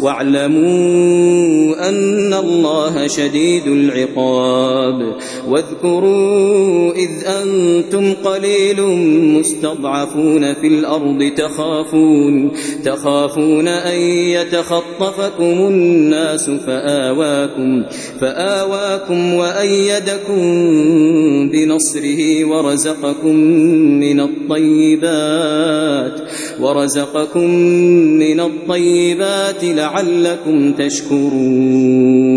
واعلموا أن الله شديد العقاب. واذكروا إذ أنتم قليل مستضعفون في الأرض تخافون تخافون أن يتخطفكم الناس فآواكم فآواكم وأيدكم بنصره ورزقكم من الطيبات ورزقكم من الطيبات لعلكم تشكرون.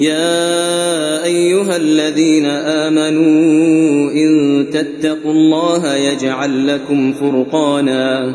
يا أيها الذين آمنوا إن تتقوا الله يجعل لكم فرقانا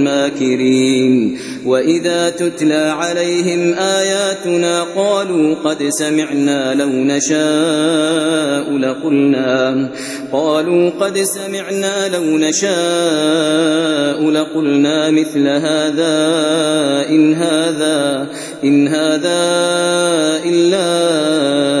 وإذا تتلى عليهم آياتنا قالوا قد سمعنا لو نشاء لقلنا قالوا قد سمعنا لو نشاء لقلنا مثل هذا إن هذا إن هذا إلا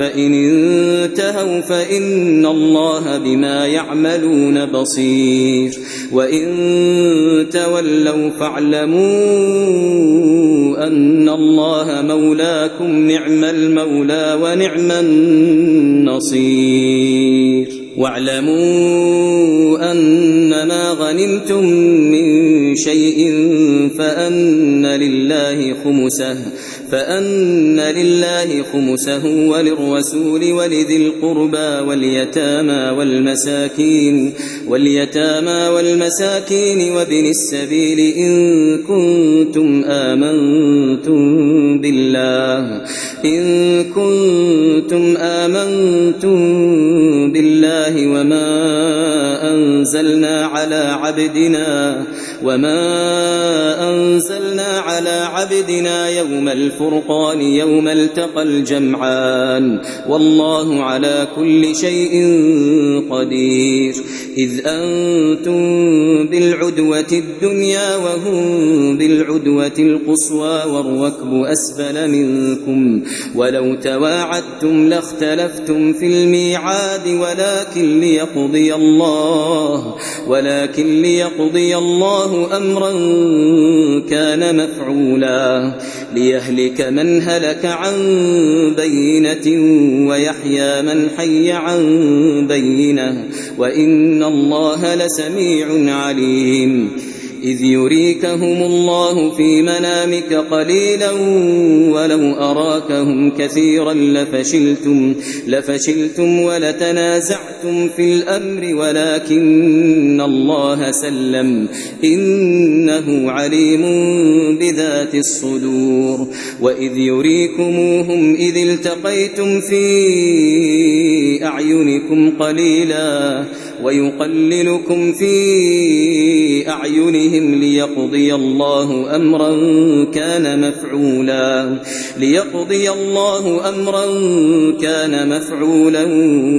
فإن انتهوا فإن الله بما يعملون بصير. وإن تولوا فاعلموا أن الله مولاكم نعم المولى ونعم النصير. واعلموا أنما غنمتم من شيء فأن لله خمسه فأن خمسه وللرسول ولذي القربى واليتامى والمساكين واليتامى والمساكين وابن السبيل إن كنتم آمنتم بالله إن كنتم أنزلنا على عبدنا وما أنزلنا على عبدنا يوم الفرقان يوم التقى الجمعان والله على كل شيء قدير إذ أنتم بالعدوة الدنيا وهم بالعدوة القصوى والركب أسفل منكم ولو تواعدتم لاختلفتم في الميعاد ولكن ليقضي الله ولكن ليقضي الله أمرا كان مفعولا ليهلك من هلك عن بينة ويحيى من حي عن بينة وإن الله لسميع عليم. إذ يريكهم الله في منامك قليلا ولو أراكهم كثيرا لفشلتم لفشلتم ولتنازعتم في الأمر ولكن الله سلم. إنه عليم بذات الصدور. وإذ يريكموهم إذ التقيتم في أعينكم قليلا ويقللكم في أعينهم ليقضي الله أمرا كان مفعولا ليقضي الله أمرا كان مفعولا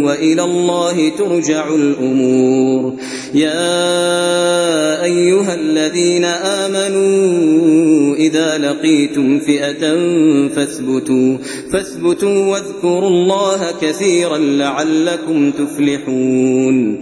وإلى الله ترجع الأمور. يا أيها الذين آمنوا إذا لقيتم فئة فاثبتوا فاثبتوا واذكروا الله كثيرا لعلكم تفلحون.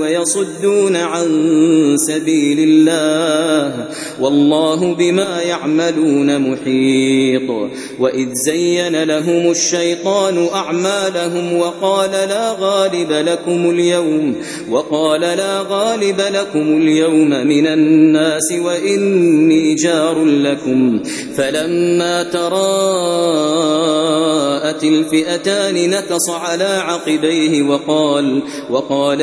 ويصدون عن سبيل الله والله بما يعملون محيط وإذ زين لهم الشيطان أعمالهم وقال لا غالب لكم اليوم وقال لا غالب لكم اليوم من الناس وإني جار لكم فلما تراءت الفئتان نكص على عقبيه وقال وقال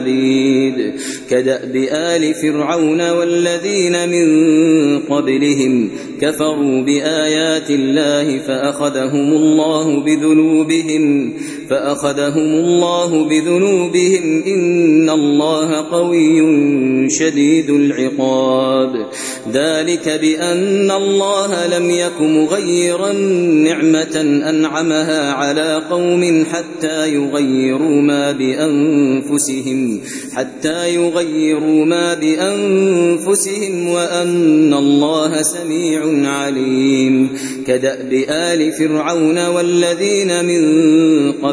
كدأب آل فرعون والذين من قبلهم كفروا بآيات الله فأخذهم الله بذنوبهم فأخذهم الله بذنوبهم إن الله قوي شديد العقاب. ذلك بأن الله لم يك مغيرا نعمة أنعمها على قوم حتى يغيروا ما بأنفسهم حتى يغيروا ما بأنفسهم وأن الله سميع عليم. كدأب آل فرعون والذين من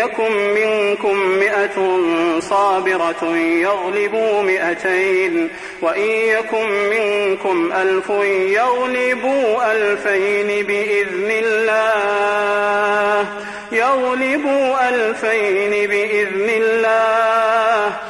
يكن منكم مئة صابرة يغلبوا مئتين وإن يكن منكم ألف يغلبوا ألفين بإذن الله يغلبوا ألفين بإذن الله.